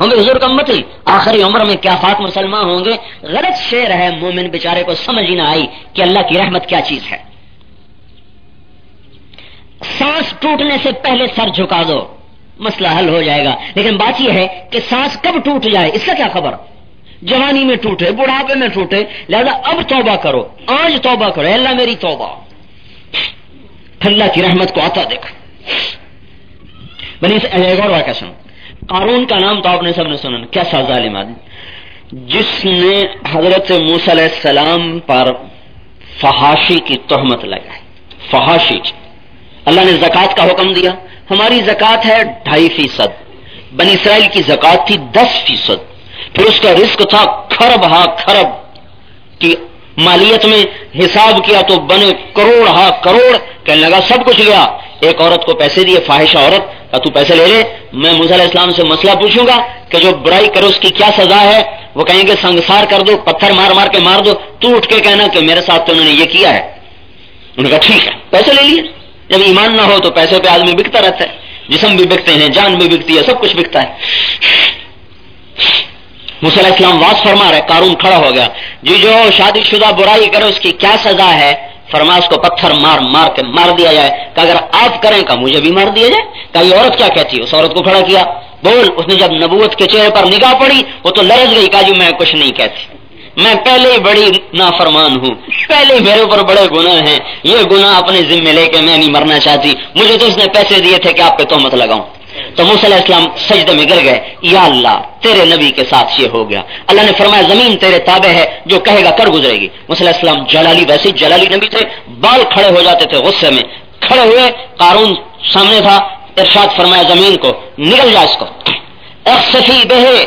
ہم حضور کا امت آخری عمر میں کیا فات مسلمان ہوں گے؟ غلط شعر ہے، مومن بیچارے کو سمجھ ہی نہ آئی کہ اللہ کی رحمت کیا چیز ہے۔ سانس ٹوٹنے سے پہلے سر جھکا دو، مسئلہ حل ہو جائے گا۔ لیکن بات یہ ہے کہ سانس کب ٹوٹ جائے، اس کا کیا خبر؟ جوانی میں ٹوٹے، بڑھاپے میں ٹوٹے، لہذا اب توبہ کرو، آج توبہ کرو اللہ میری توبہ۔ اللہ کی رحمت کو آتا دیکھ بنی واقعہ سنو۔ قارون کا نام تو آپ نے سب نے سنا کیا سا ظالم آدمی۔ جس نے حضرت موسی علیہ السلام پر فحاشی کی تہمت لگائی۔ فحاشی کی اللہ نے زکوٰۃ کا حکم دیا۔ ہماری زکوٰۃ ہے ڈھائی فیصد۔ بنی اسرائیل کی زکوٰۃ تھی دس فیصد۔ پھر اس کا رسک تھا کھرب ہا کھرب۔ کی مالیت میں حساب کیا تو بنے کروڑ ہا کروڑ۔ کہنے لگا، سب کچھ گیا ایک عورت کو پیسے دیے، فاحشہ عورت۔ تو پیسے لے لے، میں علیہ السلام سے مسئلہ پوچھوں گا کہ جو برائی کرو، اس کی کیا سزا ہے؟ وہ کہیں گے، سنگسار کر دو، پتھر مار مار کے مار دو۔ تو اٹھ کے کہنا کہ میرے ساتھ تو انہوں نے یہ کیا ہے۔ انہوں نے کہا، ٹھیک ہے، پیسے لے لیے۔ جب ایمان نہ ہو تو پیسے پہ آدمی بکتا رہتا ہے۔ جسم بھی بکتے ہیں، جان بھی بکتی ہے، سب کچھ بکتا ہے۔ علیہ السلام واس فرما رہے کارون کھڑا ہو گیا۔ جی جو شادی شدہ برائی کرے اس کی کیا سزا ہے؟ فرما اس کو پتھر مار مار کے مار دیا جائے۔ کہ اگر آپ کریں کا مجھے بھی مار دیا جائے، کہ یہ عورت کیا کہتی ہے؟ اس عورت کو کھڑا کیا۔ بول، اس نے جب نبوت کے چہرے پر نگاہ پڑی، وہ تو لرز گئی کہا جی میں کچھ نہیں کہتی۔ میں پہلے ہی بڑی نافرمان ہوں، پہلے میرے اوپر بڑے گناہ ہیں۔ یہ گناہ اپنے ذمے لے کے میں نہیں مرنا چاہتی۔ مجھے تو اس نے پیسے دیے تھے کہ آپ پہ تہمت لگاؤں۔ تو علیہ السلام سجدے میں گر گئے۔ یا اللہ، تیرے نبی کے ساتھ یہ ہو گیا۔ اللہ نے فرمایا، زمین تیرے تابع ہے، جو کہے گا کر گزرے گی۔ علیہ السلام جلالی، ویسے جلالی نبی تھے، بال کھڑے ہو جاتے تھے غصے میں۔ کھڑے ہوئے، قارون سامنے تھا، ارشاد فرمایا، زمین کو نکل جا اس کو۔ سفی بہے،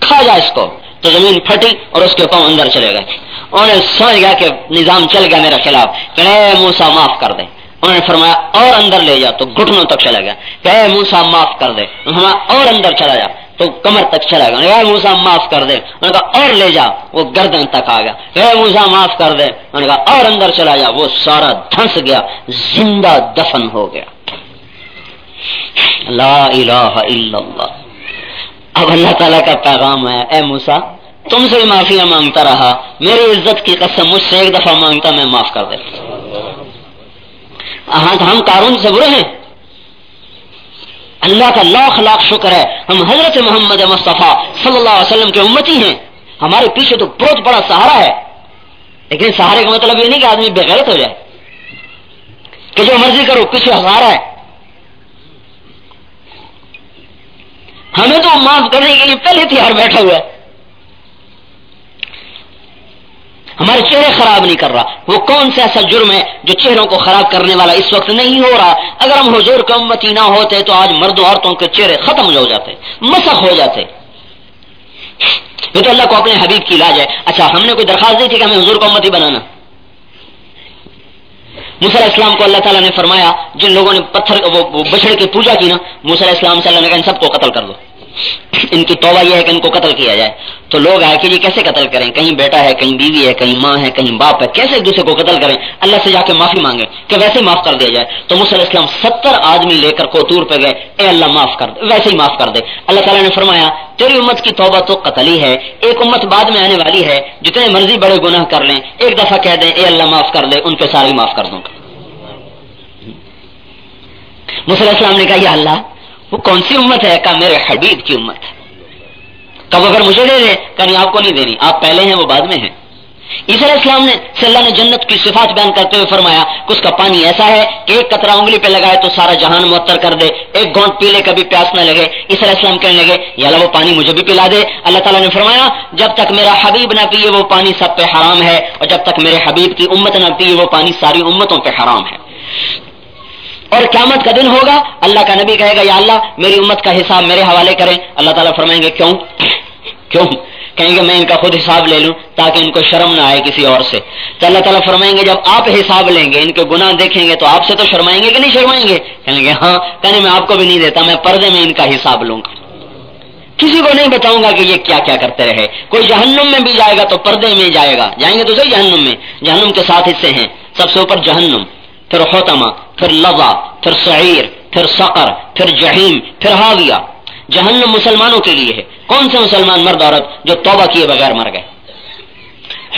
کھا جا اس کو۔ تو زمین پھٹی اور اس کے پاؤں اندر چلے گئے۔ انہوں نے سمجھ گیا کہ نظام چل گیا میرے خلاف۔ کہ موسا معاف کر دیں انہوں نے فرمایا، اور اندر لے جا، تو گھٹنوں تک چلا گیا۔ کہ اے موسا معاف کر دے۔ ہمارا اور اندر چلا جا، تو کمر تک چلا گیا۔ اے موسا معاف کر دے۔ انہوں نے کہا، اور لے جا، وہ گردن تک آ گیا۔ اے موسا معاف کر دے۔ انہوں نے کہا، اور اندر چلا جا، وہ سارا دھنس گیا، زندہ دفن ہو گیا۔ لا الہ الا اللہ۔ اب اللہ تعالیٰ کا پیغام ہے، اے موسا تم سے بھی معافیاں مانگتا رہا۔ میری عزت کی قسم، مجھ سے ایک دفعہ مانگتا، میں معاف کر دے۔ ہم کارون سے برے ہیں۔ اللہ کا لاکھ لاکھ شکر ہے۔ ہم حضرت محمد مصطفیٰ صلی اللہ علیہ وسلم کے امتی ہیں۔ ہمارے پیچھے تو بہت بڑا سہارا ہے۔ لیکن سہارے کا مطلب یہ نہیں کہ آدمی بےغیرت ہو جائے۔ کہ جو مرضی کرو، پیچھے ہزارا ہے۔ ہمیں تو معاف کرنے کے لیے پہلے تیار بیٹھا ہوا ہے۔ ہمارے چہرے خراب نہیں کر رہا۔ وہ کون سا ایسا جرم ہے جو چہروں کو خراب کرنے والا اس وقت نہیں ہو رہا؟ اگر ہم حضور کا امتی نہ ہوتے تو آج مرد عورتوں کے چہرے ختم ہو جاتے، مسخ ہو جاتے۔ یہ تو اللہ کو اپنے حبیب کی علاج ہے۔ اچھا ہم نے کوئی درخواست دی تھی کہ ہمیں حضور کو امتی بنانا؟ مسل اسلام کو اللہ تعالیٰ نے فرمایا، جن لوگوں نے پتھر، وہ بچڑے کی پوجا کی نا مسل اسلام سے اللہ نے کہا، ان سب کو قتل کر دو۔ ان کی توبہ یہ ہے کہ ان کو قتل کیا جائے۔ تو لوگ آئے کہ جی کیسے قتل کریں؟ کہیں بیٹا ہے، کہیں بیوی ہے، کہیں ماں ہے، کہیں باپ ہے، کیسے ایک دوسرے کو قتل کریں؟ اللہ سے جا کے معافی مانگے کہ ویسے معاف کر دیا جائے۔ تو مسل اسلام ستر آدمی لے کر کوتور پہ گئے۔ اے اللہ معاف کر دے، ویسے ہی معاف کر دے۔ اللہ تعالیٰ نے فرمایا، تیری امت کی توبہ تو قتل ہی ہے۔ ایک امت بعد میں آنے والی ہے، جتنے مرضی بڑے گناہ کر لیں، ایک دفعہ کہہ دیں، اے اللہ معاف کر دے، ان پہ سارے معاف کر دوں۔ گا مسل اسلام نے کہا، یا اللہ، وہ کون سی امت ہے؟ کہا، میرے حبیب کی امت۔ ہے کب اگر مجھے دے دے کہ آپ کو نہیں دینی، آپ پہلے ہیں، وہ بعد میں ہیں. عیسی علیہ السلام نے اللہ نے جنت کی صفات بیان کرتے ہوئے فرمایا، کہ اس کا پانی ایسا ہے کہ ایک قطرہ انگلی پہ لگائے تو سارا جہان معطر کر دے، ایک گونٹ پیلے کبھی پیاس نہ لگے۔ عیسی علیہ السلام کہنے لگے، یا اللہ، وہ پانی مجھے بھی پلا دے. اللہ تعالیٰ نے فرمایا، جب تک میرا حبیب نہ پیے، وہ پانی سب پہ حرام ہے، اور جب تک میرے حبیب کی امت نہ پیے، وہ پانی ساری امتوں پہ حرام ہے. اور قیامت کا دن ہوگا، اللہ کا نبی کہے گا، یا اللہ، میری امت کا حساب میرے حوالے کریں. اللہ تعالیٰ فرمائیں گے، کیوں؟ کیوں کہیں گے میں ان کا خود حساب لے لوں تاکہ ان کو شرم نہ آئے کسی اور سے۔ تو اللہ تعالیٰ فرمائیں گے جب آپ حساب لیں گے، ان کے گناہ دیکھیں گے تو آپ سے تو شرمائیں گے کہ نہیں شرمائیں گے؟ کہیں گے ہاں کہنے میں آپ کو بھی نہیں دیتا، میں پردے میں ان کا حساب لوں گا۔ کسی کو نہیں بتاؤں گا کہ یہ کیا کیا کرتے رہے۔ کوئی جہنم میں بھی جائے گا تو پردے میں جائے گا۔ جائیں گے تو صحیح جہنم میں۔ جہنم کے ساتھ حصے ہیں۔ سب سے اوپر جہنم، پھر خوتما پھر لوا پھر سعیر، پھر سقر، پھر جہیم، پھر ہاویہ جہنم مسلمانوں کے لیے ہے۔ کون سے مسلمان مرد عورت جو توبہ کیے بغیر مر گئے؟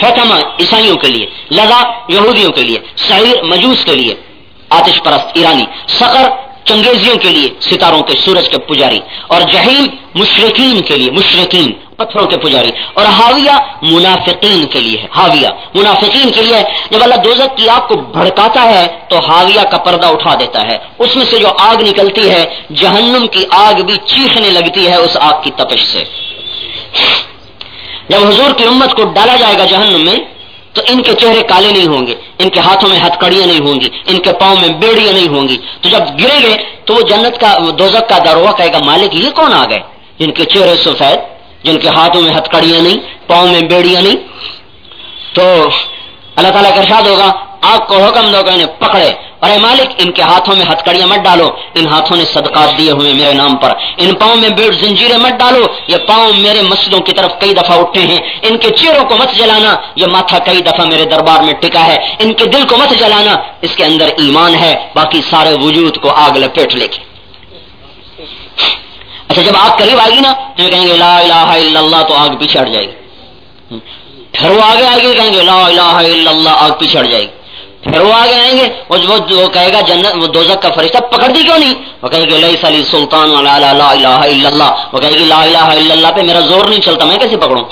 حکمہ عیسائیوں کے لیے، لذا یہودیوں کے لیے سعیر مجوس کے لیے، آتش پرست ایرانی سقر چنگیزیوں کے لیے، ستاروں کے سورج کے پجاری، اور جہیم مشرقین کے لیے، مشرقین، پتھروں کے پجاری، اور حاویہ منافقین کے لیے ہے، حاویہ منافقین کے لیے جب اللہ دوزت کی آگ کو بھڑکاتا ہے، تو حاویہ کا پردہ اٹھا دیتا ہے۔ اس میں سے جو آگ نکلتی ہے، جہنم کی آگ بھی چیخنے لگتی ہے اس آگ کی تپش سے۔ جب حضور کی امت کو ڈالا جائے گا جہنم میں، تو ان کے چہرے کالے نہیں ہوں گے۔ ان کے ہاتھوں میں ہتکڑیاں نہیں ہوں گی، ان کے پاؤں میں بیڑیاں نہیں ہوں گی۔ تو جب گرے گے تو وہ جنت کا دوزک کا دروہ کہے گا، مالک، یہ کون آ گئے؟ جن کے چہرے سفید، جن کے ہاتھوں میں ہتکڑیاں نہیں، پاؤں میں بیڑیاں نہیں۔ تو اللہ تعالیٰ کا ارشاد ہوگا آپ کو حکم دو کہ انہیں پکڑے۔ اور اے مالک، ان کے ہاتھوں میں ہتکڑیاں مت ڈالو، ان ہاتھوں نے صدقات دیے ہوئے میرے نام پر۔ ان پاؤں میں بیڑ زنجیریں مت ڈالو، یہ پاؤں میرے مسجدوں کی طرف کئی دفعہ اٹھے ہیں۔ ان کے چیروں کو مت جلانا، یہ ماتھا کئی دفعہ میرے دربار میں ٹکا ہے۔ ان کے دل کو مت جلانا، اس کے اندر ایمان ہے، باقی سارے وجود کو آگ لپیٹ لے کے۔ اچھا جب آگ قریب آئے گی نا، تو کہیں گے، لا الہ الا اللہ، تو آگ پیچھے ہٹ جائے گی۔ پھر وہ آگے آگے کہیں گے، لا الہ الا اللہ، آگ پیچھے ہٹ جائے گی۔ پھر وہ آگے آئیں گے، وہ کہے گا جنت وہ دوزک کا فرشتہ پکڑ دی کیوں نہیں؟ وہ کہے گی لئی سلی سلطان لا الہ الا اللہ۔ وہ کہے گی لا الہ الا اللہ پہ میرا زور نہیں چلتا، میں کیسے پکڑوں؟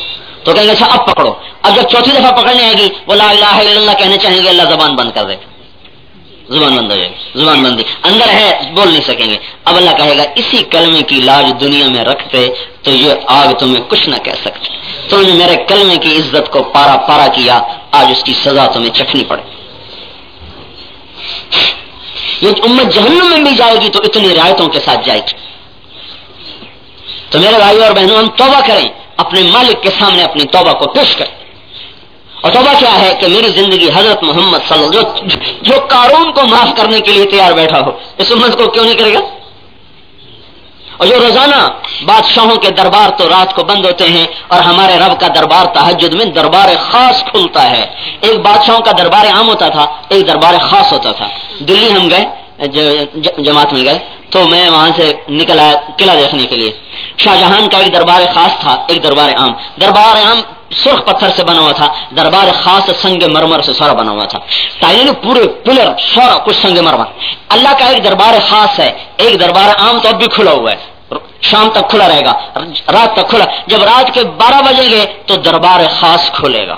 تو کہیں گے اچھا اب پکڑو۔ اب جب چوتھی دفعہ پکڑنے آئے گی، وہ لا الہ الا اللہ کہنے چاہیں گے، اللہ زبان بند کر دے۔ زبان بند ہو جائے گی، زبان بندی۔ اندر ہے، بول نہیں سکیں گے۔ اب اللہ کہے گا، اسی کلمے کی لاج دنیا میں رکھتے تو یہ آگ تمہیں کچھ نہ کہہ سکتے تم نے میرے کلمے کی عزت کو پارا پارا کیا، آج اس کی سزا تمہیں چکھنی پڑے۔ یہ امت جہنم میں بھی جائے گی تو اتنی رعایتوں کے ساتھ جائے گی۔ تو میرے بھائی اور بہنوں، ہم توبہ کریں، اپنے مالک کے سامنے اپنی توبہ کو پیش کریں۔ اور توبہ کیا ہے کہ میری زندگی حضرت محمد صلی اللہ علیہ وسلم جو کارون کو معاف کرنے کے لیے تیار بیٹھا ہو، اس امت کو کیوں نہیں کرے گا؟ اور جو روزانہ بادشاہوں کے دربار تو رات کو بند ہوتے ہیں اور ہمارے رب کا دربار تحجد میں دربار خاص کھلتا ہے۔ ایک بادشاہوں کا دربار عام ہوتا تھا، ایک دربار خاص ہوتا تھا۔ دلی ہم گئے جماعت میں گئے۔ تو میں وہاں سے نکل آیا قلعہ دیکھنے کے لیے۔ شاہ جہان کا ایک دربار خاص تھا، ایک دربار عام۔ دربار عام سرخ پتھر سے بنا ہوا تھا، دربار خاص سنگ مرمر سے سارا بنا ہوا تھا۔ تعین پورے پلر سارا کچھ سنگ مرمر۔ اللہ کا ایک دربار خاص ہے، ایک دربار عام تو اب بھی کھلا ہوا ہے۔ شام تک کھلا رہے گا، رات تک کھلا۔ جب رات کے بارہ بجے گے تو دربار خاص کھلے گا۔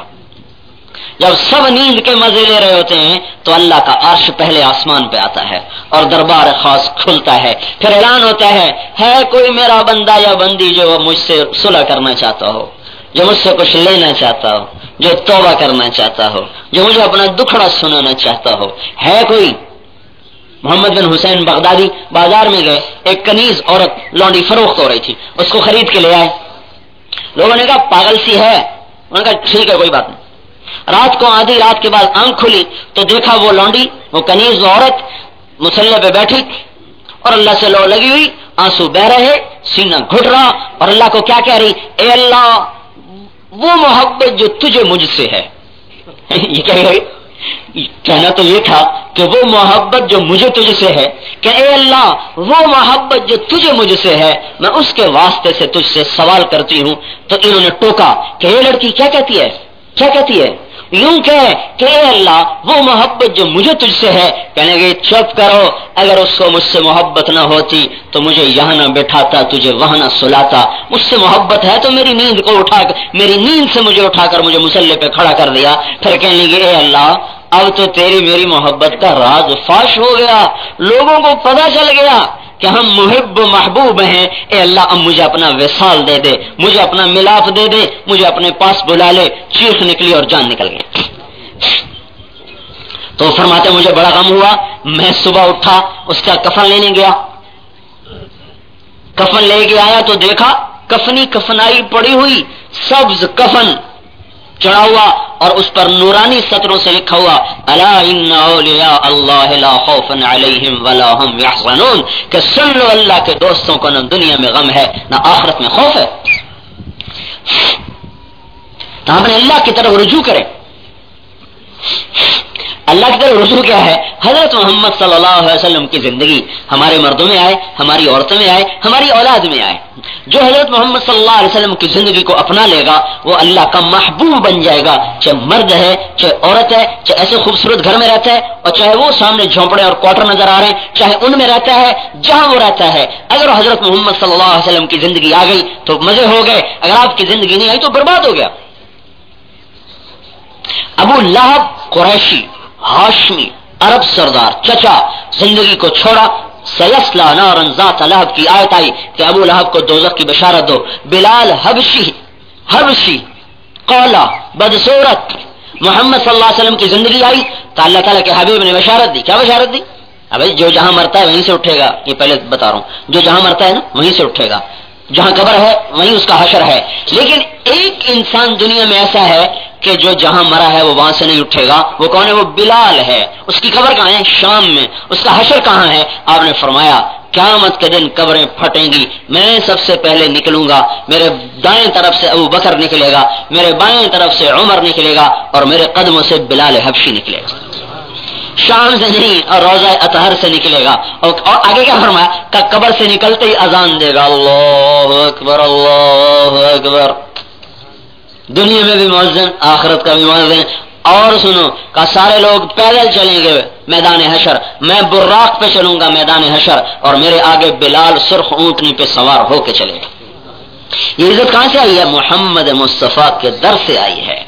جب سب نیند کے مزے لے رہے ہوتے ہیں، تو اللہ کا عرش پہلے آسمان پہ آتا ہے اور دربار خاص کھلتا ہے۔ پھر اعلان ہوتا ہے ہے کوئی میرا بندہ یا بندی جو مجھ سے صلح کرنا چاہتا ہو، جو مجھ سے کچھ لینا چاہتا ہو، جو توبہ کرنا چاہتا ہو، جو مجھے اپنا دکھڑا سنانا چاہتا ہو۔ ہے کوئی؟ محمد بن حسین بغدادی بازار میں گئے، ایک کنیز عورت لونڈی فروخت ہو رہی تھی، اس کو خرید کے لے آئے۔ لوگوں نے کہا، پاگل سی ہے۔ انہوں نے کہا، ٹھیک ہے، کوئی بات نہیں۔ رات کو آدھی رات کے بعد آنکھ کھلی تو دیکھا وہ لونڈی، وہ کنیز عورت مسلح پہ بیٹھی اور اللہ سے لو لگی ہوئی، آنسو بہ رہے، سینہ گھٹ رہا اور اللہ کو کیا کہہ رہی؟ اے اللہ، وہ محبت جو تجھے مجھ سے ہے۔ یہ کہہ رہی، کہنا تو یہ تھا کہ وہ محبت جو مجھے تجھ سے ہے، کہ اے اللہ، وہ محبت جو تجھے مجھ سے ہے، میں اس کے واسطے سے تجھ سے سوال کرتی ہوں۔ تو انہوں نے ٹوکا کہ یہ لڑکی کیا کہتی ہے؟ کیا کہتی ہے؟ یوں کہ اے اللہ، وہ محبت جو مجھے تجھ سے ہے، کہنے گے چپ کرو، اگر اس کو مجھ سے محبت نہ ہوتی تو مجھے یہاں نہ بٹھاتا، تجھے وہاں نہ سلاتا۔ مجھ سے محبت ہے تو میری نیند کو اٹھا کر، میری نیند سے مجھے اٹھا کر مجھے مسلح پہ کھڑا کر دیا۔ پھر کہنے لگے، اے اللہ، اب تو تیری میری محبت کا راز فاش ہو گیا، لوگوں کو پتا چل گیا۔ کہ ہم محب محبوب ہیں۔ اے اللہ، اب مجھے اپنا وصال دے دے، مجھے اپنا ملاپ دے دے، مجھے اپنے پاس بلا لے۔ چیخ نکلی اور جان نکل گئی۔ تو فرماتے مجھے بڑا غم ہوا۔ میں صبح اٹھا، اس کا کفن لینے گیا۔ کفن لے کے آیا تو دیکھا، کفنی کفنائی پڑی ہوئی، سبز کفن۔ چڑھا ہوا اور اس پر نورانی سطروں سے لکھا ہوا اللہ لا خوف علیہم ولا هم يحزنون کہ سن لو اللہ کے دوستوں کو نہ دنیا میں غم ہے، نہ آخرت میں خوف ہے۔ تو ہم نے اللہ کی طرف رجوع کرے اللہ کی طرف رسو کیا ہے؟ حضرت محمد صلی اللہ علیہ وسلم کی زندگی ہمارے مردوں میں آئے، ہماری عورتوں میں آئے، ہماری اولاد میں آئے۔ جو حضرت محمد صلی اللہ علیہ وسلم کی زندگی کو اپنا لے گا، وہ اللہ کا محبوب بن جائے گا۔ چاہے مرد ہے، چاہے عورت ہے، چاہے ایسے خوبصورت گھر میں رہتا ہے، اور چاہے وہ سامنے جھونپڑے اور کوٹر نظر آ رہے ہیں، چاہے ان میں رہتا ہے، جہاں وہ رہتا ہے۔ اگر حضرت محمد صلی اللہ علیہ وسلم کی زندگی آ گئی تو مزے ہو گئے، اگر آپ کی زندگی نہیں آئی تو برباد ہو گیا۔ ابو لہب، قریشی، ہاشمی، عرب سردار، چچا، زندگی کو چھوڑا، سیسلا نارن ذات لہب کی آیت آئی کہ ابو لہب کو دوزخ کی بشارت دو۔ بلال حبشی حبشی، قولا، بدسورت، محمد صلی اللہ علیہ وسلم کی زندگی آئی۔ تو اللہ تعالیٰ کے حبیب نے بشارت دی۔ کیا بشارت دی؟ ابھی جو جہاں مرتا ہے وہیں سے اٹھے گا، یہ پہلے بتا رہا ہوں۔ جو جہاں مرتا ہے نا، وہیں سے اٹھے گا۔ جہاں قبر ہے، وہیں اس کا حشر ہے۔ لیکن ایک انسان دنیا میں ایسا ہے کہ جو جہاں مرا ہے، وہ وہاں سے نہیں اٹھے گا۔ وہ کون ہے؟ وہ بلال ہے۔ اس کی قبر کہاں ہے؟ شام میں۔ اس کا حشر کہاں ہے؟ آپ نے فرمایا، قیامت کے دن قبریں پھٹیں گی۔ میں سب سے پہلے نکلوں گا۔ میرے دائیں طرف سے ابو بکر نکلے گا۔ میرے بائیں طرف سے عمر نکلے گا۔ اور میرے قدموں سے بلال حبشی نکلے گا۔ شام سے نہیں اور روزہ اطہر سے نکلے گا اور آگے کیا فرمایا؟ کہ قبر سے نکلتے ہی اذان دے گا۔ اللہ اکبر اللہ اکبر۔ دنیا میں بھی مؤذن، آخرت کا بھی مؤذن۔ اور سنو کا سارے لوگ پیدل چلیں گے میدان حشر۔ میں براق پہ چلوں گا میدان حشر اور میرے آگے بلال سرخ اونٹنی پہ سوار ہو کے چلے گا۔ یہ عزت کہاں سے آئی ہے؟ محمد مصطفیٰ کے در سے آئی ہے۔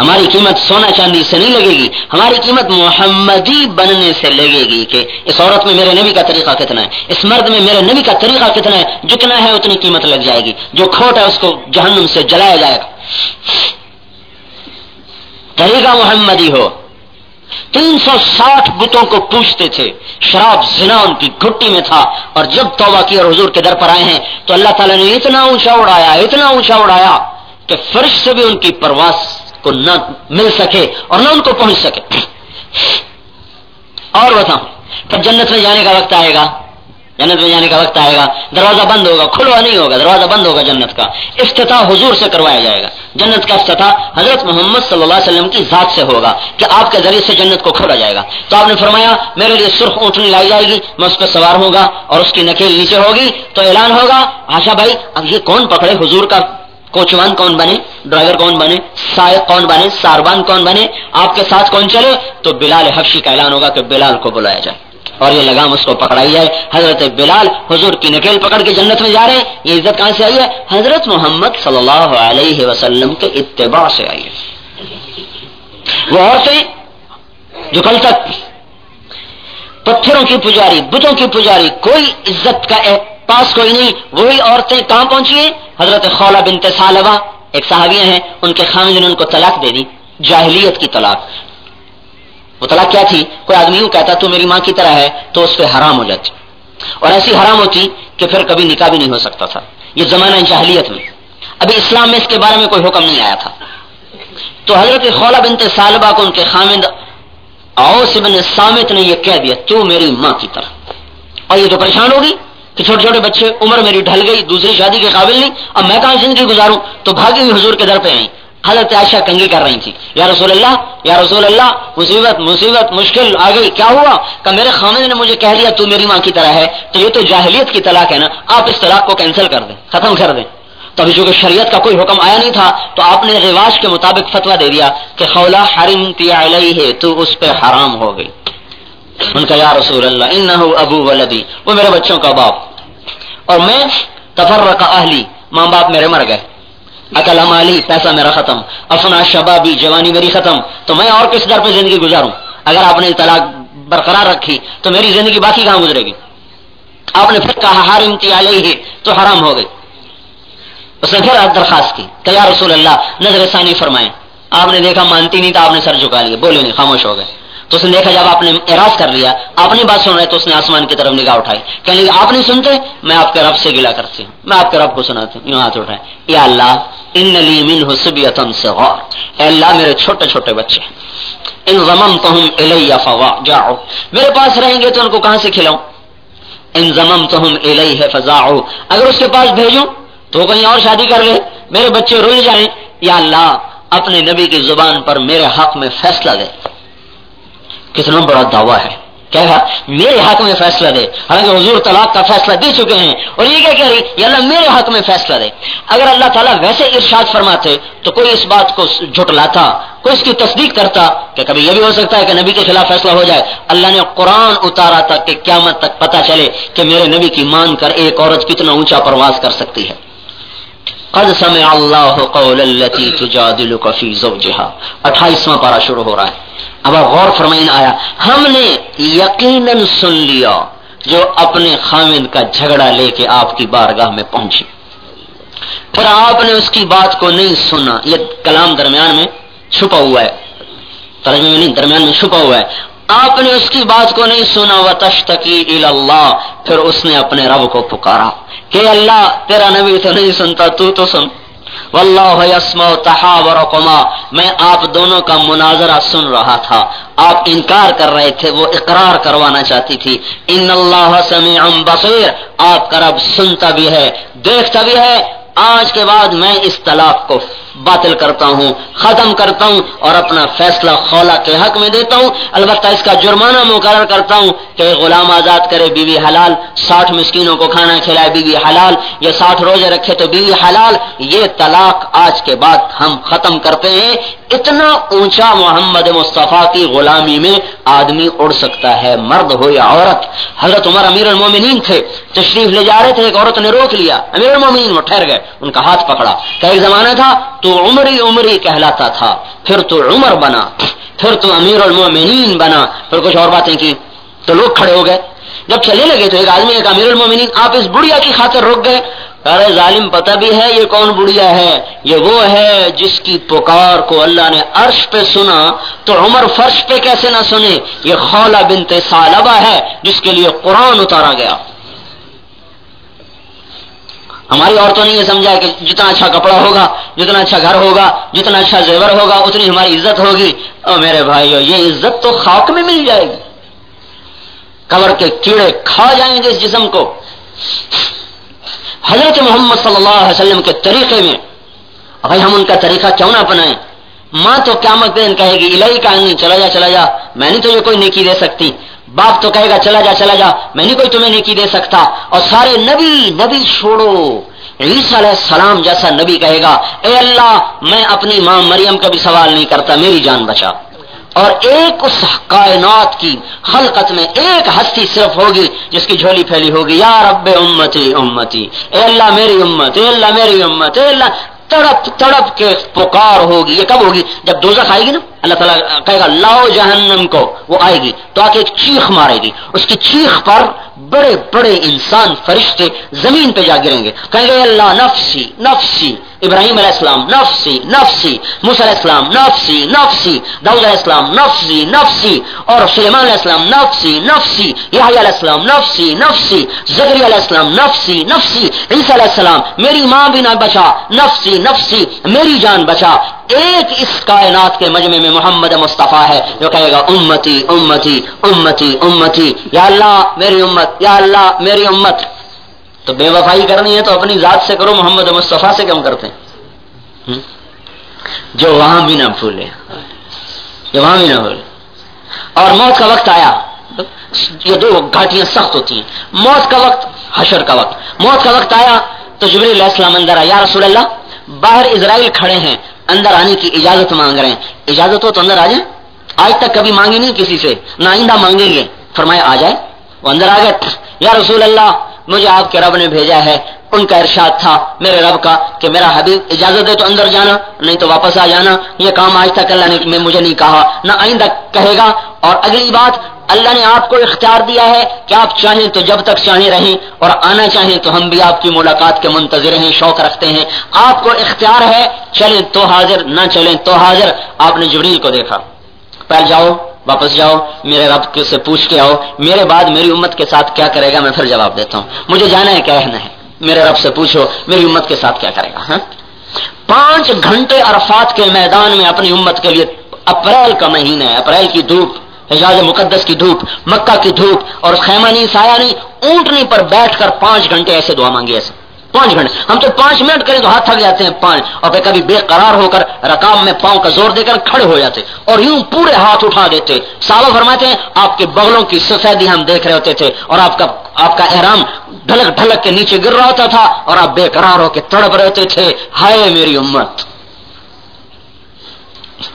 ہماری قیمت سونا چاندی سے نہیں لگے گی، ہماری قیمت محمدی بننے سے لگے گی کہ اس عورت میں میرے نبی کا طریقہ کتنا ہے، اس مرد میں میرے نبی کا طریقہ کتنا ہے، جتنا ہے اتنی قیمت لگ جائے گی۔ جو کھوٹ ہے اس کو جہنم سے جلایا جائے گا۔ طریقہ محمدی ہو۔ تین سو ساٹھ بتوں کو پوچھتے تھے، شراب زنا ان کی گھٹی میں تھا۔ اور جب توبہ کی اور حضور کے در پر آئے ہیں، تو اللہ تعالیٰ نے اتنا اونچا اڑایا، اتنا اونچا اڑایا کہ فرش سے بھی ان کی پرواز کو نہ مل سکے اور نہ ان کو پہنچ سکے۔ اور بتاؤں، پھر جنت میں جانے کا وقت آئے گا۔ جنت میں جانے کا وقت آئے گا۔ دروازہ بند ہوگا، کھلوا نہیں ہوگا، دروازہ بند ہوگا جنت کا۔ افتتاح حضور سے کروایا جائے گا۔ جنت کا افتتاح حضرت محمد صلی اللہ علیہ وسلم کی ذات سے ہوگا کہ آپ کے ذریعے سے جنت کو کھولا جائے گا۔ تو آپ نے فرمایا، میرے لیے سرخ اونٹنی لائی جائے گی، میں اس پہ سوار ہوں گا اور اس کی نکیل نیچے ہوگی، تو اعلان ہوگا، آشا بھائی، اب یہ کون پکڑے حضور کا کوچوان کون بنے؟ ڈرائیور کون بنے؟ سائق کون بنے؟ ساربان کون بنے؟ آپ کے ساتھ کون چلے؟ تو بلال حفشی کا اعلان ہوگا کہ بلال کو بلایا جائے۔ اور یہ لگام اس کو پکڑائی جائے۔ حضرت بلال حضور کی نکیل پکڑ کے جنت میں جا رہے ہیں۔ یہ عزت کہاں سے آئی ہے؟ حضرت محمد صلی اللہ علیہ وسلم کے اتباع سے آئی ہے۔ وہ عورتیں جو کل تک پتھروں کی پجاری، بتوں کی پجاری، کوئی عزت کا پاس کوئی نہیں، وہی عورتیں کہاں پہنچی ہیں؟ حضرت خولا بنت سالبہ ایک صحابیہ ہیں، ان کے خامد نے ان کو طلاق دے دی، جاہلیت کی طلاق۔ وہ طلاق کیا تھی؟ کوئی آدمی یوں کہتا، تو میری ماں کی طرح ہے، تو اس پہ حرام ہو جاتی۔ اور ایسی حرام ہوتی کہ پھر کبھی نکاح بھی نہیں ہو سکتا تھا۔ یہ زمانہ جاہلیت میں۔ ابھی اسلام میں اس کے بارے میں کوئی حکم نہیں آیا تھا۔ تو حضرت خولا بنت سالبہ کو ان کے خامد اوس بن سامت نے یہ کہہ دیا، تو میری ماں کی طرح۔ اور یہ تو پریشان ہوگی کہ چھوٹے چھوٹے بچے عمر میری ڈھل گئی، دوسری شادی کے قابل نہیں، اب میں کہاں زندگی گزاروں؟ تو بھاگی ہوئی حضور کے در پہ آئی حضرت عائشہ کنگی کر رہی تھی۔ یا رسول اللہ، یا رسول اللہ، مصیبت مصیبت، مشکل آ گئی کیا ہوا؟ کہ میرے خامد نے مجھے کہہ دیا، تو میری ماں کی طرح ہے، تو یہ تو جاہلیت کی طلاق ہے نا، آپ اس طلاق کو کینسل کر دیں، ختم کر دیں۔ تو ابھی چونکہ شریعت کا کوئی حکم آیا نہیں تھا، تو آپ نے رواج کے مطابق فتوا دے دیا کہ خولا حرم ہے تو اس پہ حرام ہو گئی۔ ان کا، یا رسول اللہ ان ابو ولدی، وہ میرے بچوں کا باپ۔ اور میں تفر کا اہلی، ماں باپ میرے مر گئے۔ اکل امالی پیسہ میرا ختم۔ افنا شبابی، جوانی میری ختم۔ تو میں اور کس در پہ زندگی گزاروں؟ اگر آپ نے طلاق برقرار رکھی، تو میری زندگی باقی کہاں گزرے گی؟ آپ نے پھر کہا ہار امتیال ہی تو حرام ہو گئی۔ اس نے پھر درخواست کی کہ، یا رسول اللہ، نظر ثانی فرمائے آپ نے دیکھا، مانتی نہیں تو آپ نے سر جھکا لیا بولے نہیں، خاموش ہو گئے۔ تو اس نے دیکھا جب آپ نے اراض کر لیا آپ نے بات سن رہے تو اس نے آسمان کی طرف نگاہ اٹھائی۔ کہنے لگے، آپ نہیں سنتے؟ میں آپ کے رب سے گلا کرتی ہوں۔ میں آپ کے رب کو سناتی ہوں۔ یوں ہاتھ اٹھائے۔ یا اللہ، ان لی من حسبیتن سے غور اے اللہ، میرے چھوٹے چھوٹے بچے، ان زمم تو ہم الیہ فوا جاؤ میرے پاس رہیں گے تو ان کو کہاں سے کھلاؤں؟ ان زمم تو ہم الیہ فضاؤ اگر اس کے پاس بھیجوں تو کہیں اور شادی کر لے۔ میرے بچے رل جائیں۔ یا اللہ، اپنے نبی کی زبان پر میرے حق میں فیصلہ دے۔ کتنا بڑا دعویٰ ہے۔ کہا میرے حق میں فیصلہ دے۔ حالانکہ حضور طلاق کا فیصلہ دے چکے ہیں۔ اور یہ کیا کہہ رہی یہ اللہ میرے حق میں فیصلہ دے۔ اگر اللہ تعالیٰ ویسے ارشاد فرماتے، تو کوئی اس بات کو جھٹلاتا کوئی اس کی تصدیق کرتا کہ کبھی یہ بھی ہو سکتا ہے کہ نبی کے خلاف فیصلہ ہو جائے۔ اللہ نے قرآن اتارا تک کہ قیامت تک پتا چلے کہ میرے نبی کی مان کر ایک عورت کتنا اونچا پرواز کر سکتی ہے۔ قد سمع اللہ قول التي تجادلك في زوجها۔ اٹھائیسواں پارا شروع ہو رہا ہے۔ اب غور فرمائن آیا، ہم نے یقیناً سن لیا جو اپنے خامد کا جھگڑا لے کے آپ کی بارگاہ میں پہنچی پھر آپ نے اس کی بات کو نہیں سنا، یہ کلام درمیان میں چھپا ہوا ہے۔ ترجمے میں یعنی نہیں درمیان میں چھپا ہوا ہے۔ آپ نے اس کی بات کو نہیں سنا و تشتکی اللہ پھر اس نے اپنے رب کو پکارا کہ اللہ، تیرا نبی تو نہیں سنتا، تو تو سن۔ واللہ یسمع تحاورکما، میں آپ دونوں کا مناظرہ سن رہا تھا۔ آپ انکار کر رہے تھے، وہ اقرار کروانا چاہتی تھی۔ ان اللہ سمیع بصیر، آپ کا رب سنتا بھی ہے، دیکھتا بھی ہے۔ آج کے بعد میں اس طلاق کو باطل کرتا ہوں، ختم کرتا ہوں اور اپنا فیصلہ خولا کے حق میں دیتا ہوں۔ البتہ اس کا جرمانہ مقرر کرتا ہوں کہ غلام آزاد کرے بیوی حلال، ساٹھ مسکینوں کو کھانا کھلائے بیوی حلال، یا ساٹھ روزے رکھے تو بیوی حلال۔ یہ طلاق آج کے بعد ہم ختم کرتے ہیں۔ اتنا اونچا محمد مصطفیٰ کی غلامی میں آدمی اڑ سکتا ہے، مرد ہو یا عورت۔ حضرت عمر امیر المومنین تھے، تشریف لے جا رہے تھے، ایک عورت نے روک لیا۔ امیر المومنین وہ ٹھہر گئے، ان کا ہاتھ پکڑا۔ کہ ایک زمانہ تھا تو عمری عمری کہلاتا تھا۔ پھر تو عمر بنا، پھر تو امیر المومنین بنا۔ پھر کچھ اور باتیں کی۔ تو لوگ کھڑے ہو گئے۔ جب چلے لگے تو ایک آدمی، ایک امیر المومنین، آپ اس بڑھیا کی خاطر رک گئے۔ ارے ظالم، پتہ بھی ہے یہ کون بڑھیا ہے؟ یہ وہ ہے جس کی پکار کو اللہ نے عرش پہ سنا۔ تو عمر فرش پہ کیسے نہ سنے؟ یہ خولا بنت سالبہ ہے جس کے لیے قرآن اتارا گیا۔ ہماری عورتوں نے یہ سمجھا کہ جتنا اچھا کپڑا ہوگا، جتنا اچھا گھر ہوگا، جتنا اچھا زیور ہوگا، اتنی ہماری عزت ہوگی۔ او میرے بھائی یہ عزت تو خاک میں مل جائے گی۔ کور کے کیڑے کھا جائیں گے اس جسم کو۔ حضرت محمد صلی اللہ علیہ وسلم کے طریقے میں بھائی ہم ان کا طریقہ کیوں نہ اپنائیں ماں تو قیامت دن کہے گی الہی کا چلا جا چلا جا، میں نہیں تو یہ کوئی نیکی دے سکتی۔ باپ تو کہے گا، چلا جا چلا جا، میں نہیں کوئی تمہیں نیکی دے سکتا۔ اور سارے نبی نبی چھوڑو۔ عیسیٰ علیہ السلام جیسا نبی کہے گا، اے اللہ، میں اپنی ماں مریم کا بھی سوال نہیں کرتا، میری جان بچا۔ اور ایک اس کائنات کی خلقت میں ایک ہستی صرف ہوگی، جس کی جھولی پھیلی ہوگی، یا رب امتی امتی، اے اللہ میری امت، اے اللہ میری امت، اے اللہ۔ تڑپ تڑپ کے پکار ہوگی، یہ کب ہوگی؟ جب دوزخ آئے گی نا، اللہ تعالیٰ کہے گا، لاؤ جہنم کو، وہ آئے گی، تو آ کے ایک چیخ مارے گی۔ اس کی چیخ پر بڑے بڑے انسان فرشتے زمین پہ جا گریں گے۔ کہیں گے، اللہ، نفسی نفسی، ابراہیم علیہ السلام، نفسی نفسی مس علیہ السلام، نفسی نفسی، داؤد علیہ السلام، نفسی نفسی، اور سلیمان علیہ السلام، نفسی نفسی یہ علیہ السلام، نفسی نفسی زکری علیہ السلام، نفسی نفسی، عیسیٰ علیہ السلام، میری ماں بھی نہ بچا، نفسی نفسی، میری جان بچا۔ ایک اس کائنات کے مجمع میں محمد مصطفیٰ ہے جو کہے گا، امتی امتی امتی امتی، یا اللہ میری امت، یا اللہ میری امت۔ تو بے وفائی کرنی ہے تو اپنی ذات سے کرو، محمد مصطفیٰ سے کم کرتے ہیں۔ جو وہاں بھی نہ بھولے۔ جو وہاں بھی نہ بھولے۔ اور موت کا وقت آیا۔ یہ دو گھاٹیاں سخت ہوتی ہیں۔ موت کا وقت، حشر کا وقت۔ موت کا وقت آیا تو جبری علیہ السلام اندر آیا، یا رسول اللہ، باہر اسرائیل کھڑے ہیں۔ اندر آنے کی اجازت مانگ رہے ہیں۔ اجازت ہو تو اندر آ جائیں۔ آج تک کبھی مانگی نہیں کسی سے۔ نہ آئندہ مانگیں گے۔ فرمایا، آ جائے وہ اندر آ گئے۔ یا رسول اللہ، مجھے آپ کے رب نے بھیجا ہے۔ ان کا ارشاد تھا میرے رب کا کہ میرا حبیب اجازت دے تو اندر جانا، نہیں تو واپس آ جانا۔ یہ کام آج تک اللہ نے مجھے نہیں کہا۔ نہ آئندہ کہے گا اور اگلی بات اللہ نے آپ کو اختیار دیا ہے کہ آپ چاہیں تو جب تک چاہیں رہیں اور آنا چاہیں تو ہم بھی آپ کی ملاقات کے منتظر ہیں، شوق رکھتے ہیں۔ آپ کو اختیار ہے، چلیں تو حاضر، نہ چلیں تو حاضر۔ آپ نے جبریل کو دیکھا۔ پہل جاؤ، واپس جاؤ، میرے رب سے پوچھ کے آؤ۔ میرے بعد میری امت کے ساتھ کیا کرے گا، میں پھر جواب دیتا ہوں۔ مجھے جانا ہے، کیا ہے؟ میرے رب سے پوچھو، میری امت کے ساتھ کیا کرے گا ہاں؟ پانچ گھنٹے عرفات کے میدان میں اپنی امت کے لیے اپریل کا مہینہ ہے، اپریل کی دھوپ۔ حجاز مقدس کی دھوپ، مکہ کی دھوپ اور خیمہ نہیں سایہ نہیں اونٹنی پر بیٹھ کر پانچ گھنٹے ایسے دعا مانگی ایسے۔ پانچ گھنٹے۔ ہم تو پانچ منٹ کریں تو ہاتھ تھک جاتے ہیں پانچ۔ اور پھر کبھی بے قرار ہو کر رقام میں پاؤں کا زور دے کر کھڑے ہو جاتے۔ اور یوں پورے ہاتھ اٹھا دیتے۔ سالو فرماتے ہیں، آپ کے بغلوں کی سفیدی ہم دیکھ رہے ہوتے تھے۔ اور آپ کا آپ کا احرام ڈھلک ڈھلک کے نیچے گر رہا ہوتا تھا۔ اور آپ بے قرار ہو کے تڑپ رہے ہوتے تھے۔ ہائے میری امت!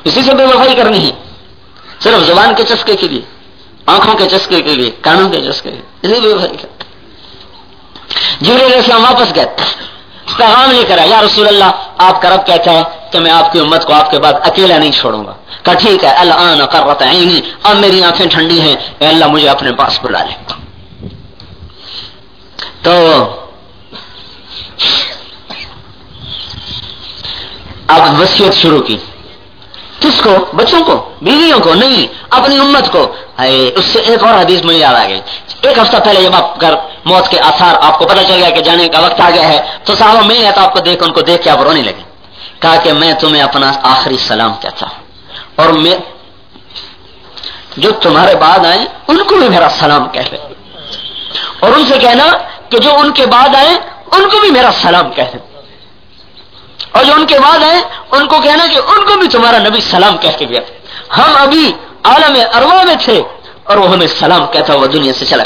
اسی سے بے وفائی کرنی ہے۔ صرف زبان کے چسکے کے لیے، آنکھوں کے چسکے کے لیے، کانوں کے چسکے اسی علیہ السلام واپس گئے۔ پیغام لے کر یا رسول اللہ، آپ کا رب کہتا ہے کہ میں آپ کی امت کو آپ کے بعد اکیلا نہیں چھوڑوں گا۔ کہ ٹھیک ہے اللہ آنا کر اب میری آنکھیں ٹھنڈی ہیں، اے اللہ، مجھے اپنے پاس بلا لے۔ تو اب وسیعت شروع کی۔ کس کو؟ بچوں کو، بیویوں کو، نہیں، اپنی امت کو۔ اس سے ایک اور حدیث مجھے یاد آ گئی۔ ایک ہفتہ پہلے جب آپ گھر موت کے آثار آپ کو پتہ چل گیا کہ جانے کا وقت آ گیا ہے، تو صاحب میں تو آپ کو دیکھ، ان کو دیکھ کے آپ رونے لگے۔ کہا کہ میں تمہیں اپنا آخری سلام کہتا ہوں۔ اور میں، جو تمہارے بعد آئے ان کو بھی میرا سلام کہتے اور ان سے کہنا کہ جو ان کے بعد آئے ان کو بھی میرا سلام کہتے اور جو ان کے بعد آئے ان کو کہنا کہ ان کو بھی تمہارا نبی سلام کہہ کے گیا۔ ہم ابھی عالم اروا میں تھے اور وہ ہمیں سلام کہتا وہ دنیا سے چلا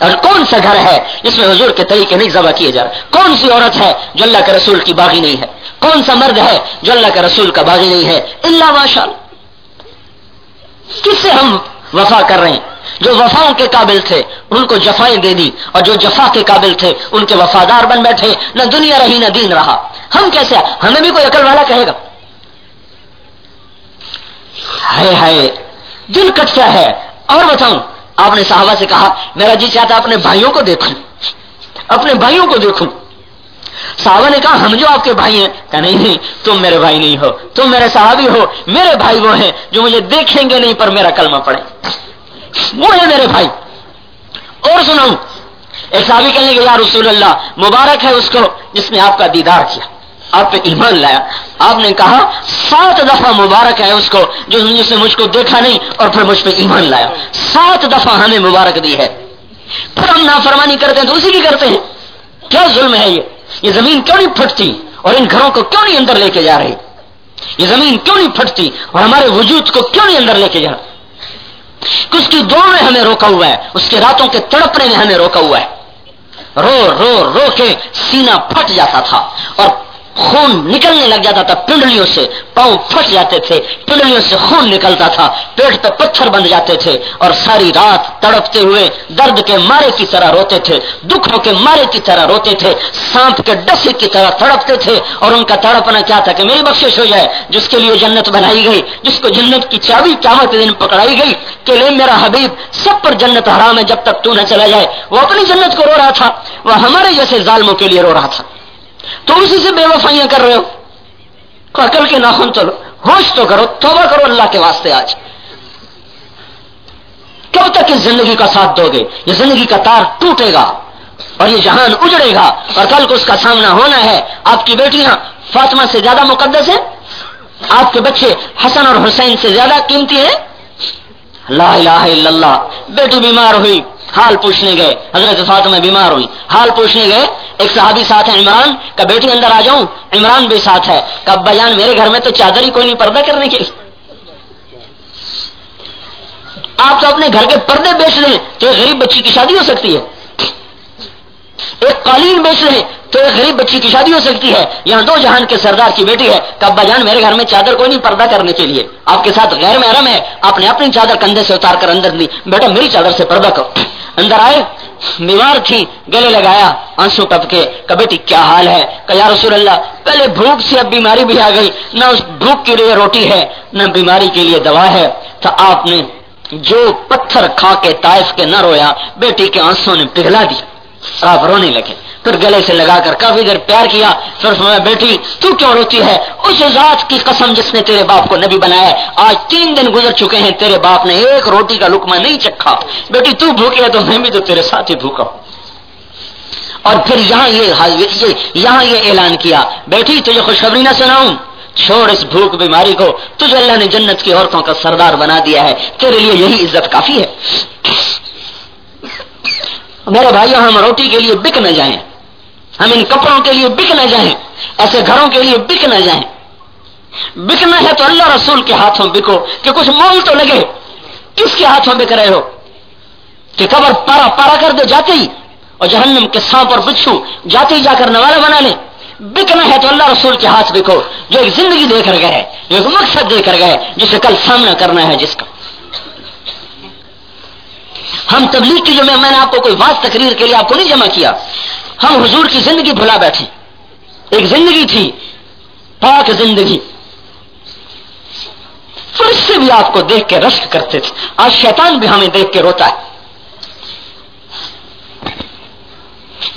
اور کون سا گھر ہے جس میں حضور کے طریقے نہیں ذبح کیے جا رہے؟ کون سی عورت ہے جو اللہ کے رسول کی باغی نہیں ہے؟ کون سا مرد ہے جو اللہ کے رسول کا باغی نہیں ہے؟ اللہ ماشاء اللہ کس سے ہم وفا کر رہے ہیں؟ جو وفاؤں کے قابل تھے، ان کو جفائیں دے دی۔ اور جو جفا کے قابل تھے، ان کے وفادار بن بیٹھے۔ نہ دنیا رہی، نہ دین رہا۔ ہم کیسے ہمیں بھی کوئی عقل والا کہے گا۔ ہائے ہائے، دل کٹتا ہے۔ اور بتاؤں، آپ نے صحابہ سے کہا، میرا جی چاہتا اپنے بھائیوں کو دیکھوں۔ اپنے بھائیوں کو دیکھوں۔ صحابہ نے کہا، ہم جو آپ کے بھائی ہیں؟ کہ نہیں نہیں، تم میرے بھائی نہیں ہو۔ تم میرے صحابی ہو۔ میرے بھائی وہ ہیں جو مجھے دیکھیں گے نہیں، پر میرا کلمہ پڑے وہ ہے میرے بھائی۔ اور سناؤں، ایک صحابی کہنے کے یا رسول اللہ، مبارک ہے اس کو جس نے آپ کا دیدار کیا۔ آپ پہ ایمان لایا۔ آپ نے کہا، سات دفعہ مبارک ہے اس کو، جو جس نے مجھ کو دیکھا نہیں اور پھر مجھ پہ ایمان لایا۔ سات دفعہ ہمیں مبارک دی ہے۔ پھر ہم نافرمانی کرتے ہیں تو اسی کی کرتے ہیں۔ کیا ظلم ہے یہ؟ یہ زمین کیوں نہیں پھٹتی؟ اور ان گھروں کو کیوں نہیں اندر لے کے جا رہی؟ یہ زمین کیوں نہیں پھٹتی؟ اور ہمارے وجود کو کیوں نہیں اندر لے کے جا رہا اس کی دو میں ہمیں روکا ہوا ہے، اس کے راتوں کے تڑپنے میں ہمیں روکا ہوا ہے۔ رو رو رو کے سینہ پھٹ جاتا تھا اور خون نکلنے لگ جاتا تھا پنڈلیوں سے، پاؤں پھٹ جاتے تھے، پنڈلیوں سے خون نکلتا تھا، پیٹ پہ پتھر بند جاتے تھے اور ساری رات تڑپتے ہوئے درد کے مارے کی طرح روتے تھے، دکھوں کے مارے کی طرح روتے تھے، سانپ کے ڈسے کی طرح تڑپتے تھے اور ان کا تڑپنا کیا تھا کہ میری بخشش ہو جائے، جس کے لیے جنت بنائی گئی، جس کو جنت کی چابی قیامت کے دن پکڑائی گئی کہ لے میرا حبیب، سب پر جنت حرام ہے، جب تک تو نہ چلا جائے۔ وہ اپنی جنت کو رو رہا تھا، وہ ہمارے جیسے ظالموں کے لیے رو رہا تھا۔ تو اسی سے بے وفائیاں کر رہے ہو؟ عقل کے ناخن چلو ہوش تو کرو، توبہ کرو اللہ کے واسطے آج۔ کب تک اس زندگی کا ساتھ دو گے؟ یہ زندگی کا تار ٹوٹے گا اور یہ جہان اجڑے گا۔ اور کل کو اس کا سامنا ہونا ہے۔ آپ کی بیٹیاں فاطمہ سے زیادہ مقدس ہے آپ کے بچے حسن اور حسین سے زیادہ قیمتی ہیں؟ لا الہ الا اللہ۔ بیٹی بیمار ہوئی، حال پوچھنے گئے۔ حضرت فاطمہ بیمار ہوئی، حال پوچھنے گئے۔ ایک صحابی ساتھ ہے عمران کا بیٹی اندر آ جاؤں، عمران بھی ساتھ ہے۔ کہ ابا جان، میرے گھر میں تو چادر ہی کوئی نہیں، پردہ کرنے کے آپ تو اپنے گھر کے پردے بیچ رہے ہیں، تو ایک غریب بچی کی شادی ہو سکتی ہے۔ ایک قالین بیچ رہے ہیں، تو ایک غریب بچی کی شادی ہو سکتی ہے۔ یہاں دو جہان کے سردار کی بیٹی ہے۔ کہ ابا جان، میرے گھر میں چادر کوئی نہیں، پردہ کرنے کے لیے۔ آپ کے ساتھ غیر محرم ہے، آپ نے اپنی چادر کندھے سے اتار کر اندر دی۔ بیٹا، میری چادر سے پردہ کرو۔ اندر آئے بیمار تھی، گلے لگایا، آنسو ٹپ کے، کہ بیٹی کیا حال ہے؟ کہ یا رسول اللہ، پہلے بھوک سے اب بیماری بھی آ گئی، نہ اس بھوک کے لیے روٹی ہے، نہ بیماری کے لیے دوا ہے۔ تو آپ نے جو پتھر کھا کے تائف کے نہ رویا، بیٹی کے آنسو نے پگھلا دیا آپ رونے لگے۔ پھر گلے سے لگا کر کافی دیر پیار کیا پھر میں بیٹی، تو کیوں روتی ہے؟ اس ذات کی قسم جس نے تیرے باپ کو نبی بنایا ہے، آج تین دن گزر چکے ہیں، تیرے باپ نے ایک روٹی کا لکما نہیں چکھا۔ بیٹی، تو بھوکی ہے تو میں بھی تو تیرے ساتھ ہی بھوکا ہوں۔ اور پھر یہاں یہ یہاں یہ اعلان کیا، بیٹی، تجھے خوشخبری نہ سناؤں؟ چھوڑ اس بھوک بیماری کو، تجھے اللہ نے جنت کی عورتوں کا سردار بنا دیا ہے۔ تیرے لیے یہی عزت کافی ہے۔ میرے بھائیوں ہم روٹی کے لیے بک نہ جائیں۔ ہم ان کپڑوں کے لیے بک نہ جائیں، ایسے گھروں کے لیے بک نہ جائیں۔ بکنا ہے تو اللہ رسول کے ہاتھوں بکو، کہ کچھ مول تو لگے، کس کے ہاتھوں بک رہے ہو؟ کہ قبر پارا پارا کر دے، جاتے ہی۔ اور جہنم کے سانپ اور بچھو جاتے ہی جا کر نوالا بنا لیں۔ بکنا ہے تو اللہ رسول کے ہاتھ بکو، جو ایک زندگی دے کر گئے، جو ایک مقصد دے کر گئے، جسے کل سامنا کرنا ہے جس کا۔ ہم تبلیغ کی جو میں نے آپ کو کوئی واس تقریر کے لیے آپ کو نہیں جمع کیا۔ ہم حضور کی زندگی بھلا بیٹھے ایک زندگی تھی، پاک زندگی۔ فرشتے بھی آپ کو دیکھ کے رشک کرتے تھے، آج شیطان بھی ہمیں دیکھ کے روتا ہے۔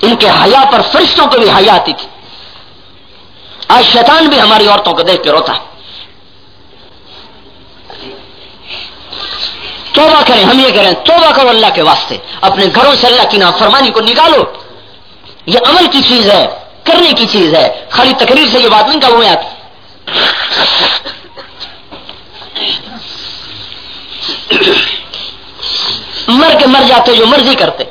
ان کے حیا پر فرشتوں کو بھی حیا آتی تھی۔ آج شیطان بھی ہماری عورتوں کو دیکھ کے روتا ہے۔ توبہ کریں، ہم یہ کریں توبہ کرو اللہ کے واسطے۔ اپنے گھروں سے اللہ کی نافرمانی کو نکالو۔ یہ عمل کی چیز ہے، کرنے کی چیز ہے۔ خالی تقریر سے یہ بات نہیں کروں میں آتی مر کے مر جاتے جو مرضی کرتے۔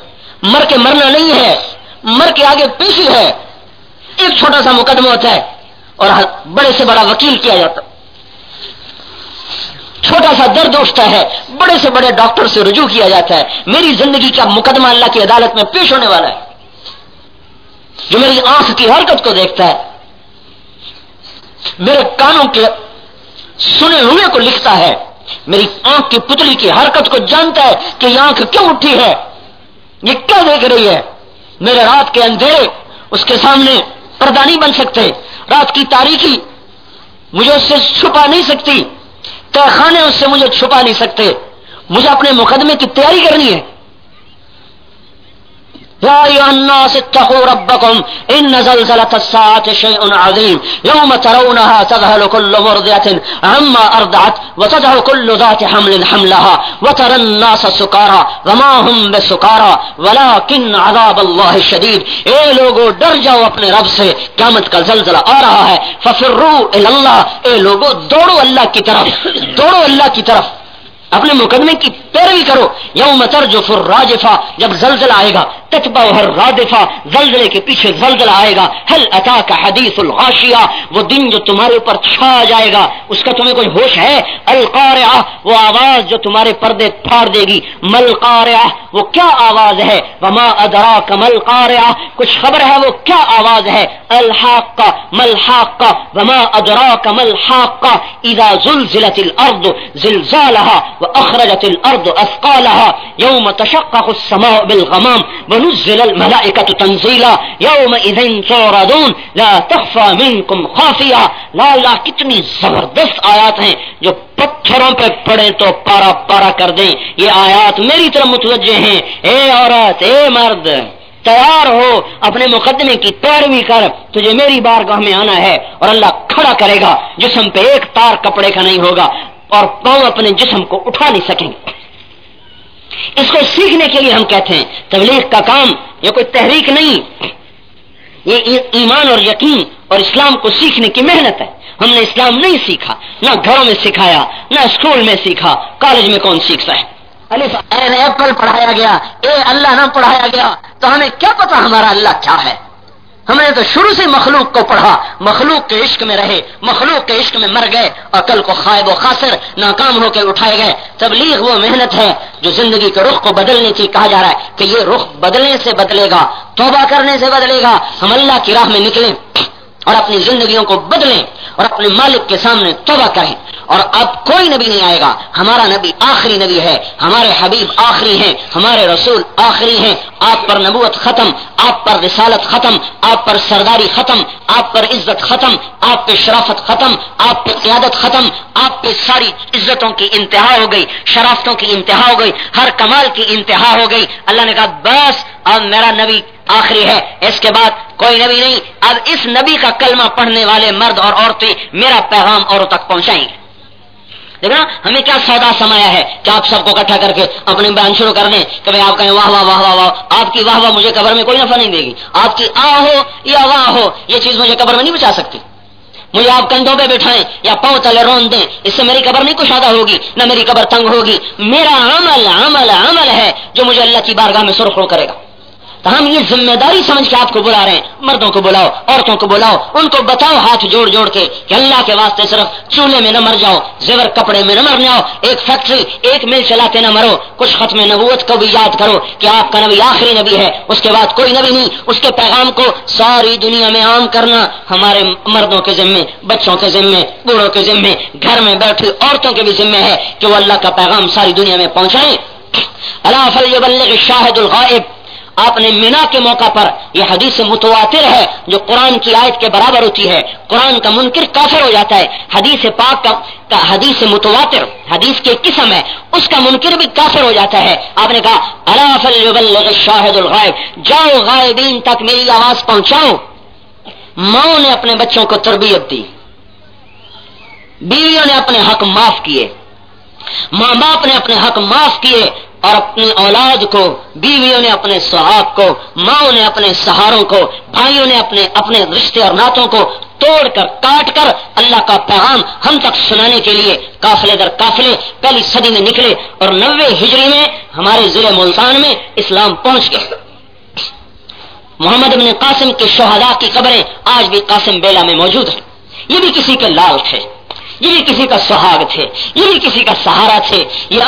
مر کے مرنا نہیں ہے، مر کے آگے پیشی ہے۔ ایک چھوٹا سا مقدمہ ہوتا ہے اور بڑے سے بڑا وکیل کیا جاتا۔ چھوٹا سا درد اٹھتا ہے، بڑے سے بڑے ڈاکٹر سے رجوع کیا جاتا ہے۔ میری زندگی کا مقدمہ اللہ کی عدالت میں پیش ہونے والا ہے۔ جو میری آنکھ کی حرکت کو دیکھتا ہے، میرے کانوں کے سنے ہوئے کو لکھتا ہے۔ میری آنکھ کی پتلی کی حرکت کو جانتا ہے کہ یہ آنکھ کیوں اٹھی ہے۔ یہ کیا دیکھ رہی ہے؟ میرے رات کے اندھیرے اس کے سامنے پردہ نہیں بن سکتے۔ رات کی تاریخی مجھے اس سے چھپا نہیں سکتی۔ تہ خانے اس سے مجھے چھپا نہیں سکتے۔ مجھے اپنے مقدمے کی تیاری کرنی ہے۔ يا أيها الناس اتقوا ربكم إن زلزلة الساعة شيء عظيم يوم ترونها تذهل كل مرضية عما أرضعت وتدع كل ذات حمل حملها وترى الناس سكارا وما هم بسكارا ولكن عذاب الله الشديد اے لوگو، ڈر جاؤ اپنے رب سے۔ قیامت کا زلزلہ آ رہا ہے۔ ففروا الى اللہ اے لوگو، دوڑو اللہ کی طرف۔ دوڑو اللہ کی طرف۔ اپنے مقدمے کی پیروی کرو۔ یوم جو فر راجفا جب زلزلہ آئے گا تچبا ہر رادفا زلزلے کے پیچھے زلزلہ آئے گا۔ ہل اتا کا حدیث الغاشیا وہ دن جو تمہارے اوپر چھا جائے گا، اس کا تمہیں کوئی ہوش ہے؟ القارعہ، وہ آواز جو تمہارے پردے پھاڑ دے گی۔ مل قارعہ وہ کیا آواز ہے؟ وما ادرا کمل قارعہ کچھ خبر ہے وہ کیا آواز ہے؟ الحاق کا ملحاق کا وما ادرا کمل حاق کا اذا زلزلت الارض زلزالها واخرجت الارض اثقالها يوم تشقق السماء بالغمام ونزل الملائكة تنزيلا يومئذ تعرضون لا تخفى منكم خافية لا لا، کتنی زبردست آیات ہیں جو پتھروں پہ پڑے تو پارا پارا کر دیں۔ یہ آیات میری طرف متوجہ ہیں۔ اے عورت، اے مرد، تیار ہو، اپنے مقدمے کی پیروی کر۔ تجھے میری بارگاہ میں آنا ہے اور اللہ کھڑا کرے گا۔ جسم پہ ایک تار کپڑے کا نہیں ہوگا اور پاؤں اپنے جسم کو اٹھا نہیں سکیں۔ گے اس کو سیکھنے کے لیے ہم کہتے ہیں تبلیغ کا کام یہ کوئی تحریک نہیں یہ ایمان اور یقین اور اسلام کو سیکھنے کی محنت ہے۔ ہم نے اسلام نہیں سیکھا، نہ گھروں میں سکھایا، نہ اسکول میں سیکھا۔ کالج میں کون سیکھتا ہے؟ ایپل پڑھایا گیا۔ اے، اللہ نہ پڑھایا گیا۔ تو ہمیں کیا پتا ہمارا اللہ کیا ہے؟ ہم نے تو شروع سے مخلوق کو پڑھا، مخلوق کے عشق میں رہے، مخلوق کے عشق میں مر گئے اور کل کو خائب و خاصر، ناکام ہو کے اٹھائے گئے۔ تبلیغ وہ محنت ہے جو زندگی کے رخ کو بدلنے کی کہا جا رہا ہے کہ یہ رخ بدلنے سے بدلے گا، توبہ کرنے سے بدلے گا۔ ہم اللہ کی راہ میں نکلیں اور اپنی زندگیوں کو بدلیں اور اپنے مالک کے سامنے توبہ کریں۔ اور اب کوئی نبی نہیں آئے گا۔ ہمارا نبی آخری نبی ہے۔ ہمارے حبیب آخری ہیں۔ ہمارے رسول آخری ہیں۔ آپ پر نبوت ختم، آپ پر رسالت ختم، آپ پر سرداری ختم، آپ پر عزت ختم، آپ پہ شرافت ختم، آپ پہ قیادت ختم، آپ پہ ساری عزتوں کی انتہا ہو گئی، شرافتوں کی انتہا ہو گئی، ہر کمال کی انتہا ہو گئی۔ اللہ نے کہا، بس، اب میرا نبی آخری ہے۔ اس کے بعد کوئی نبی نہیں۔ اب اس نبی کا کلمہ پڑھنے والے مرد اور عورتیں میرا پیغام اوروں تک پہنچائیں۔ گے دیکھنا، ہمیں کیا سودا سمایا ہے؟ کہ آپ سب کو اکٹھا کر کے اپنے بیان شروع کر دیں کہ بھائی آپ کہیں واہ واہ واہ واہ واہ، آپ کی واہ واہ مجھے قبر میں کوئی نفع نہیں دے گی۔ آپ کی آ ہو یا واہ ہو، یہ چیز مجھے قبر میں نہیں بچا سکتی۔ مجھے آپ کندھوں پہ بٹھائیں یا پاؤں تلے رون دیں، اس سے میری قبر نہیں کشادہ ہوگی، نہ میری قبر تنگ ہوگی۔ میرا عمل عمل عمل ہے جو مجھے اللہ کی بارگاہ میں سرخرو کرے گا۔ تو ہم یہ ذمہ داری سمجھ کے آپ کو بلا رہے ہیں۔ مردوں کو بلاؤ، عورتوں کو بلاؤ، ان کو بتاؤ ہاتھ جوڑ جوڑ کے کہ اللہ کے واسطے صرف چولہے میں نہ مر جاؤ، زیور کپڑے میں نہ مر جاؤ، ایک فیکٹری ایک مل چلاتے نہ مرو۔ کچھ ختم نبوت کو بھی یاد کرو کہ آپ کا نبی آخری نبی ہے۔ اس کے بعد کوئی نبی نہیں۔ اس کے پیغام کو ساری دنیا میں عام کرنا ہمارے مردوں کے ذمے، بچوں کے ذمے، بوڑھوں کے ذمے، گھر میں بیٹھی عورتوں کے بھی ذمے ہے کہ وہ اللہ کا پیغام ساری دنیا میں پہنچائیں۔ اللہ فل شاہد الغائب۔ آپ نے مینا کے موقع پر یہ حدیث متواتر ہے جو قرآن کی آیت کے برابر ہوتی ہے۔ قرآن کا منکر کافر ہو جاتا ہے۔ حدیث پاک کا کا حدیث متواتر، حدیث کے قسم ہے۔ اس کا منکر بھی کافر ہو جاتا ہے۔ آپ نے کہا اللہ شاہد الغائب جاؤ غائبین تک میری آواز پہنچاؤ۔ ماؤں نے اپنے بچوں کو تربیت دی۔ بیویوں نے اپنے حق معاف کیے۔ ماں باپ نے اپنے حق معاف کیے۔ اور اپنی اولاد کو، بیویوں نے اپنے سہاگ کو، ماؤں نے اپنے سہاروں کو، بھائیوں نے اپنے اپنے رشتے اور ناتوں کو توڑ کر، کاٹ کر اللہ کا پیغام ہم تک سنانے کے لیے قافلے در قافلے پہلی صدی میں نکلے اور نوے ہجری میں ہمارے ضلع ملتان میں اسلام پہنچ گئے محمد ابن قاسم کے شہداء کی قبریں آج بھی قاسم بیلا میں موجود ہیں۔ یہ بھی کسی کے لال تھے یہ بھی کسی کا سہاگ تھے۔ یہ بھی کسی کا سہارا تھے۔ یہ